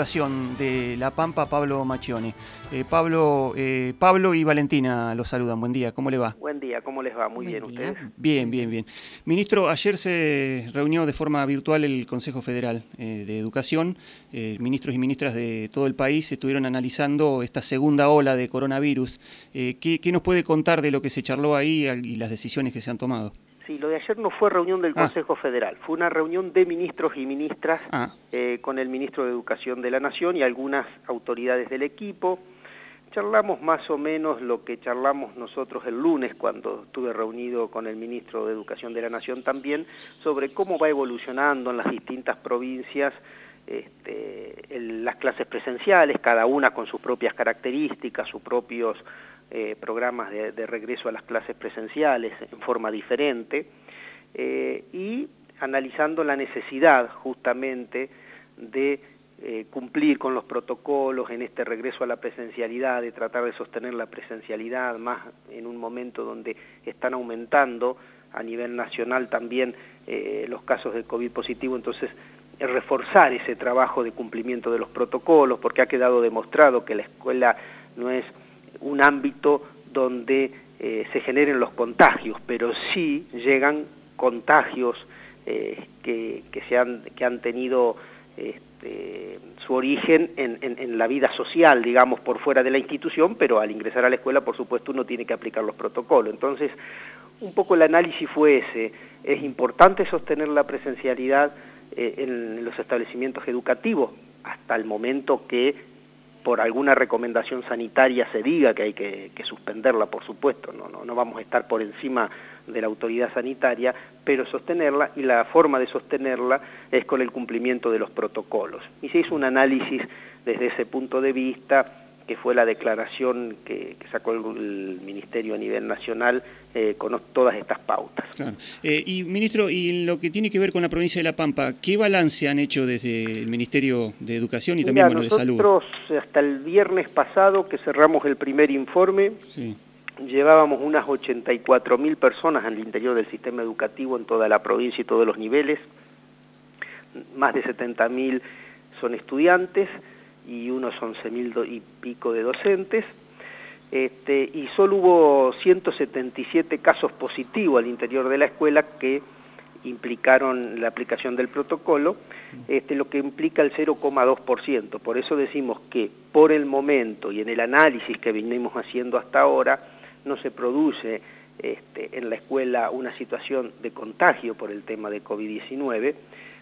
Educación de La Pampa, Pablo Machione. Eh, Pablo, eh, Pablo y Valentina los saludan. Buen día, ¿cómo le va? Buen día, ¿cómo les va? Muy bien, ¿ustedes? Bien, bien, bien. Ministro, ayer se reunió de forma virtual el Consejo Federal eh, de Educación. ministros y ministras de todo el país estuvieron analizando esta segunda ola de coronavirus. ¿qué, ¿Qué nos puede contar de lo que se charló ahí y las decisiones que se han tomado? Sí, lo de ayer no fue reunión del ah. Consejo Federal, fue una reunión de ministros y ministras ah. eh, con el ministro de Educación de la Nación y algunas autoridades del equipo. Charlamos más o menos lo que charlamos nosotros el lunes cuando estuve reunido con el ministro de Educación de la Nación también, sobre cómo va evolucionando en las distintas provincias este, las clases presenciales, cada una con sus propias características, sus propios eh, programas de, regreso a las clases presenciales en forma diferente eh, y analizando la necesidad justamente de eh, cumplir con los protocolos en este regreso a la presencialidad, de tratar de sostener la presencialidad más en un momento donde están aumentando a nivel nacional también los casos de COVID positivo, entonces reforzar ese trabajo de cumplimiento de los protocolos, porque ha quedado demostrado que la escuela no es un ámbito donde eh, se generen los contagios, pero sí llegan contagios eh, que, que, han, que han tenido este, su origen en, en, la vida social, digamos, por fuera de la institución, pero al ingresar a la escuela, por supuesto, uno tiene que aplicar los protocolos. Entonces, un poco el análisis fue ese. Es importante sostener la presencialidad eh, en los establecimientos educativos hasta el momento que por alguna recomendación sanitaria se diga que hay que, suspenderla, por supuesto, no, no, no vamos a estar por encima de la autoridad sanitaria, pero sostenerla y la forma de sostenerla es con el cumplimiento de los protocolos. Y se hizo un análisis desde ese punto de vista que fue la declaración que, sacó el, Ministerio a nivel nacional eh, con todas estas pautas. Eh, y, ministro, y lo que tiene que ver con la provincia de La Pampa, ¿qué balance han hecho desde el Ministerio de Educación y también de Salud? Nosotros, hasta el viernes pasado, que cerramos el primer informe, llevábamos unas 84.000 personas al interior del sistema educativo en toda la provincia y todos los niveles, más de 70.000 son estudiantes, y unos 11.000 y pico de docentes, este, y solo hubo 177 casos positivos al interior de la escuela que implicaron la aplicación del protocolo, este, lo que implica el 0,2%. Por eso decimos que por el momento y en el análisis que venimos haciendo hasta ahora, no se produce este, en la escuela una situación de contagio por el tema de COVID-19,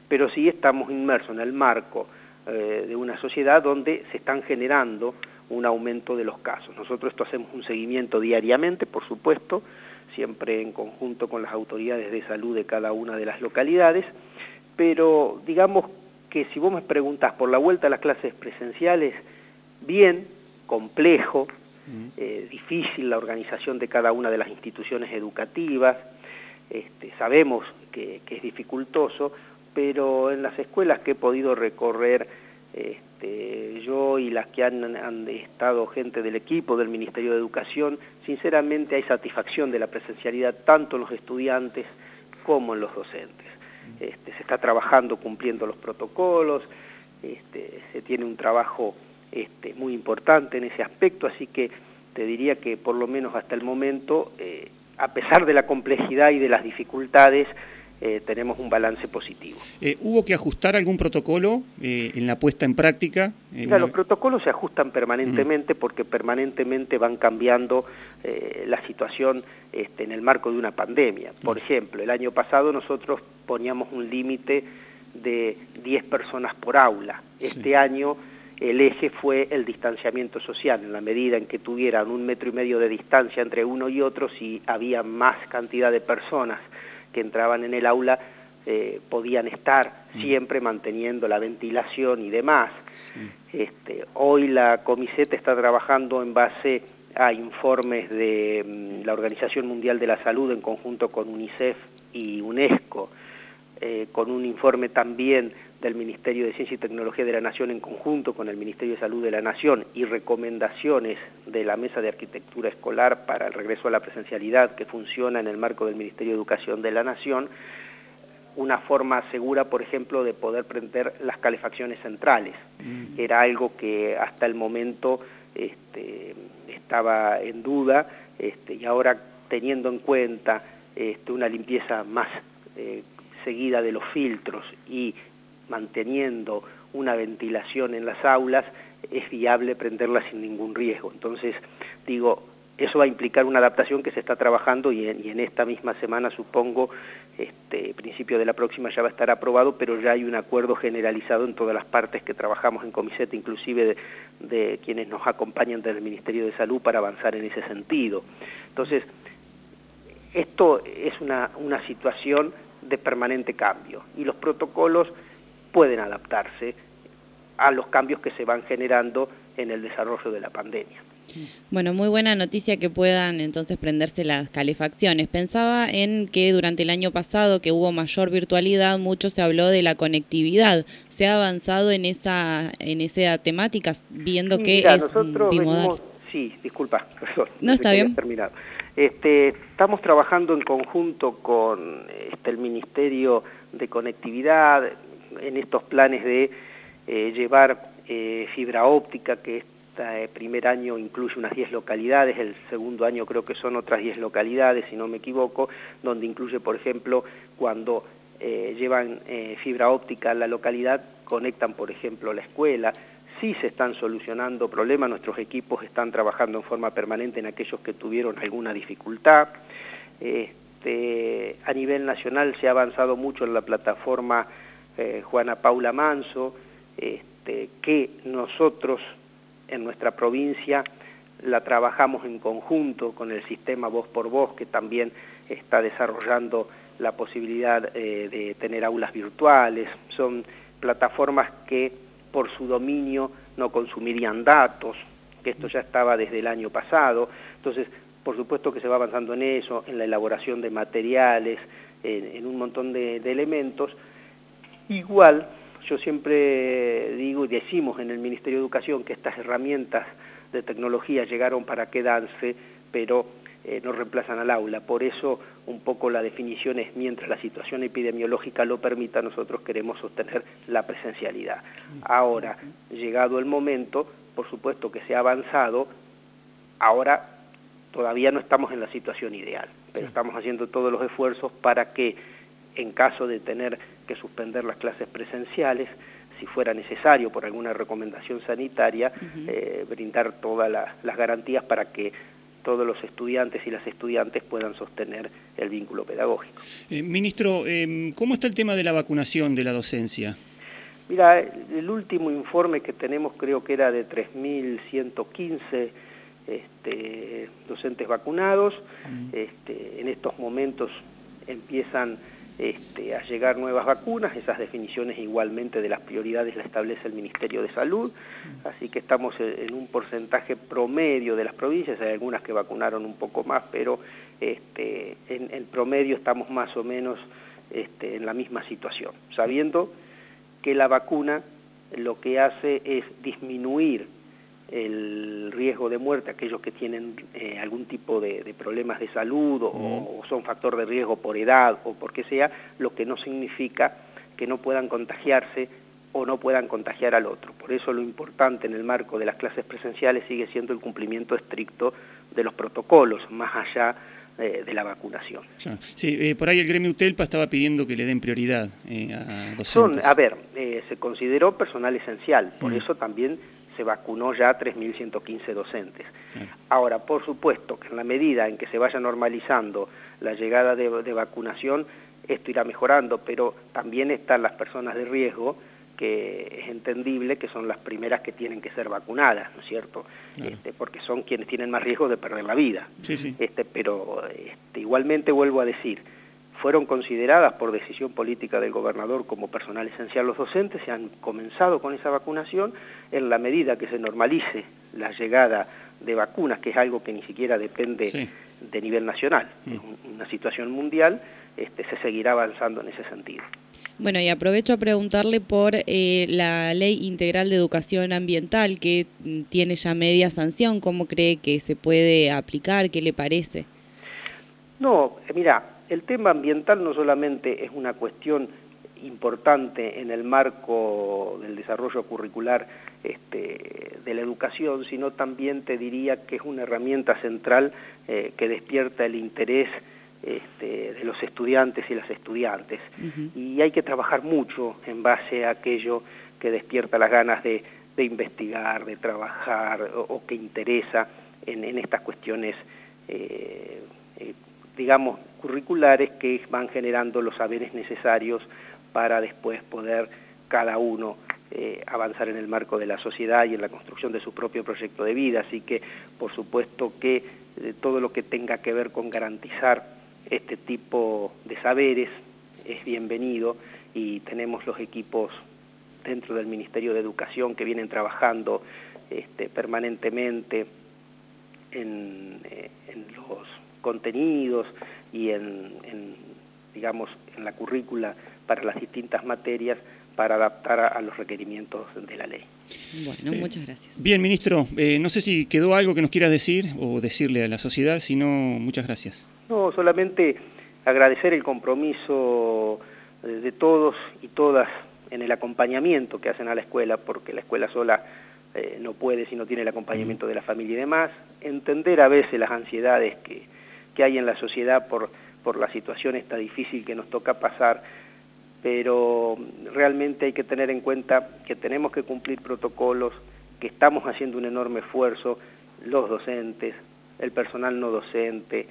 pero sí estamos inmersos en el marco eh, de una sociedad donde se están generando un aumento de los casos. Nosotros esto hacemos un seguimiento diariamente, por supuesto, siempre en conjunto con las autoridades de salud de cada una de las localidades, pero digamos que si vos me preguntás por la vuelta a las clases presenciales, bien, complejo, eh, difícil la organización de cada una de las instituciones educativas, este, sabemos que, que es dificultoso, pero en las escuelas que he podido recorrer este, yo y las que han, estado gente del equipo del Ministerio de Educación, sinceramente hay satisfacción de la presencialidad tanto en los estudiantes como en los docentes. Este, se está trabajando cumpliendo los protocolos, este, se tiene un trabajo muy importante en ese aspecto, así que te diría que por lo menos hasta el momento, eh, a pesar de la complejidad y de las dificultades, eh, tenemos un balance positivo. Eh, ¿Hubo que ajustar algún protocolo eh, en la puesta en práctica? los protocolos se ajustan permanentemente porque permanentemente van cambiando la situación este, en el marco de una pandemia. Por ejemplo, el año pasado nosotros poníamos un límite de 10 personas por aula. Este año el eje fue el distanciamiento social, en la medida en que tuvieran un metro y medio de distancia entre uno y otro, si había más cantidad de personas que entraban en el aula eh, podían estar mm. siempre manteniendo la ventilación y demás. Este, hoy la Comiseta está trabajando en base a informes de mm, la Organización Mundial de la Salud en conjunto con UNICEF y UNESCO, eh, con un informe también del Ministerio de Ciencia y Tecnología de la Nación en conjunto con el Ministerio de Salud de la Nación y recomendaciones de la Mesa de Arquitectura Escolar para el regreso a la presencialidad que funciona en el marco del Ministerio de Educación de la Nación, una forma segura, por ejemplo, de poder prender las calefacciones centrales. Mm. Era algo que hasta el momento este, estaba en duda este, y ahora teniendo en cuenta este, una limpieza más eh, seguida de los filtros y manteniendo una ventilación en las aulas, es viable prenderla sin ningún riesgo. Entonces, digo, eso va a implicar una adaptación que se está trabajando y en, esta misma semana, supongo, este, principio de la próxima ya va a estar aprobado, pero ya hay un acuerdo generalizado en todas las partes que trabajamos en Comiseta, inclusive de, quienes nos acompañan del Ministerio de Salud para avanzar en ese sentido. Entonces, esto es una, una situación de permanente cambio y los protocolos pueden adaptarse a los cambios que se van generando en el desarrollo de la pandemia. Bueno, muy buena noticia que puedan entonces prenderse las calefacciones. Pensaba en que durante el año pasado, que hubo mayor virtualidad, mucho se habló de la conectividad. ¿Se ha avanzado en esa en esa temática, viendo que es bimodal? sí, disculpa, perdón. No, está bien. Terminado. Este, estamos trabajando en conjunto con este, el Ministerio de Conectividad en estos planes de eh, llevar eh, fibra óptica, que este primer año incluye unas 10 localidades, el segundo año creo que son otras 10 localidades, si no me equivoco, donde incluye, por ejemplo, cuando llevan fibra óptica a la localidad, conectan, por ejemplo, la escuela, sí se están solucionando problemas, nuestros equipos están trabajando en forma permanente en aquellos que tuvieron alguna dificultad. Este, a nivel nacional se ha avanzado mucho en la plataforma eh, Juana Paula Manso, este, que nosotros en nuestra provincia la trabajamos en conjunto con el sistema Voz por Voz, que también está desarrollando la posibilidad eh, de tener aulas virtuales. Son plataformas que por su dominio no consumirían datos, que esto ya estaba desde el año pasado. Entonces, por supuesto que se va avanzando en eso, en la elaboración de materiales, en, un montón de, elementos. Igual, yo siempre digo y decimos en el Ministerio de Educación que estas herramientas de tecnología llegaron para quedarse, pero eh, no reemplazan al aula. Por eso un poco la definición es mientras la situación epidemiológica lo permita, nosotros queremos sostener la presencialidad. Ahora, llegado el momento, por supuesto que se ha avanzado, ahora todavía no estamos en la situación ideal, pero estamos haciendo todos los esfuerzos para que en caso de tener que suspender las clases presenciales, si fuera necesario por alguna recomendación sanitaria, eh, brindar todas las garantías para que todos los estudiantes y las estudiantes puedan sostener el vínculo pedagógico. Eh, ministro, em, ¿cómo está el tema de la vacunación de la docencia? Mira, el último informe que tenemos creo que era de 3.115 este, docentes vacunados. Mm. Este, en estos momentos empiezan este, a llegar nuevas vacunas, esas definiciones igualmente de las prioridades las establece el Ministerio de Salud, así que estamos en un porcentaje promedio de las provincias, hay algunas que vacunaron un poco más, pero este, en el promedio estamos más o menos este, en la misma situación, sabiendo que la vacuna lo que hace es disminuir el riesgo de muerte, aquellos que tienen eh, algún tipo de, problemas de salud o, son factor de riesgo por edad o por qué sea, lo que no significa que no puedan contagiarse o no puedan contagiar al otro. Por eso lo importante en el marco de las clases presenciales sigue siendo el cumplimiento estricto de los protocolos, más allá de la vacunación. Sí, eh, por ahí el gremio UTELPA estaba pidiendo que le den prioridad eh, a docentes. a ver, se consideró personal esencial, por mm. eso también se vacunó ya 3.115 docentes. Ahora, por supuesto que en la medida en que se vaya normalizando la llegada de, vacunación, esto irá mejorando, pero también están las personas de riesgo, que es entendible que son las primeras que tienen que ser vacunadas, ¿no es cierto? Este, porque son quienes tienen más riesgo de perder la vida. Este, pero este, igualmente vuelvo a decir, fueron consideradas por decisión política del gobernador como personal esencial los docentes, se han comenzado con esa vacunación, en la medida que se normalice la llegada de vacunas, que es algo que ni siquiera depende de nivel nacional, mm. es una situación mundial, este, se seguirá avanzando en ese sentido. Bueno, y aprovecho a preguntarle por eh, la Ley Integral de Educación Ambiental, que mm, tiene ya media sanción, ¿cómo cree que se puede aplicar? ¿Qué le parece? No, mira, el tema ambiental no solamente es una cuestión importante en el marco del desarrollo curricular este, de la educación, sino también te diría que es una herramienta central eh, que despierta el interés este, de los estudiantes y las estudiantes. Y hay que trabajar mucho en base a aquello que despierta las ganas de, investigar, de trabajar o, que interesa en, estas cuestiones, eh, eh, digamos, curriculares que van generando los saberes necesarios para después poder cada uno eh, avanzar en el marco de la sociedad y en la construcción de su propio proyecto de vida. Así que, por supuesto que todo lo que tenga que ver con garantizar este tipo de saberes es bienvenido y tenemos los equipos dentro del Ministerio de Educación que vienen trabajando este, permanentemente en, eh, los contenidos y en, digamos, en la currícula para las distintas materias para adaptar a, los requerimientos de la ley. Bueno, muchas gracias. Bien, ministro, eh, no sé si quedó algo que nos quieras decir o decirle a la sociedad, si no, muchas gracias. No, solamente agradecer el compromiso eh, de todos y todas en el acompañamiento que hacen a la escuela, porque la escuela sola eh, no puede si no tiene el acompañamiento de la familia y demás, entender a veces las ansiedades que, que hay en la sociedad por, por la situación esta difícil que nos toca pasar, pero realmente hay que tener en cuenta que tenemos que cumplir protocolos, que estamos haciendo un enorme esfuerzo, los docentes, el personal no docente,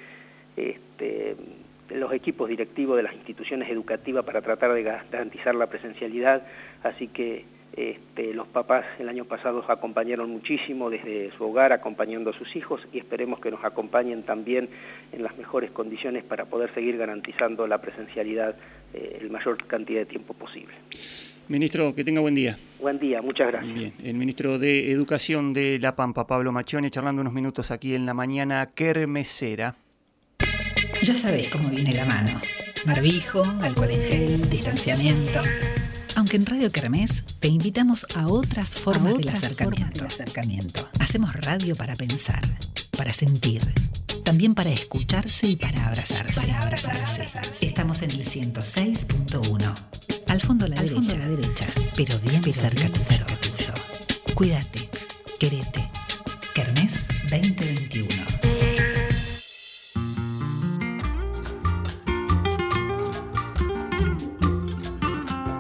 este, los equipos directivos de las instituciones educativas para tratar de garantizar la presencialidad, así que este, los papás el año pasado acompañaron muchísimo desde su hogar acompañando a sus hijos y esperemos que nos acompañen también en las mejores condiciones para poder seguir garantizando la presencialidad eh, el mayor cantidad de tiempo posible. Ministro, que tenga buen día. Buen día, muchas gracias. Bien, el ministro de Educación de La Pampa, Pablo Machione, charlando unos minutos aquí en la mañana kermesera. Ya sabéis cómo viene la mano. Barbijo, alcohol en gel, distanciamiento. Aunque en Radio Kermés te invitamos a otras formas, del, acercamiento. acercamiento. Hacemos radio para pensar, para sentir, también para escucharse y para abrazarse. Para abrazarse. Estamos en el 106.1. Al fondo a la, derecha, la derecha, pero bien, cerca, tuyo. tuyo. Cuídate, querete. Kermés 2021.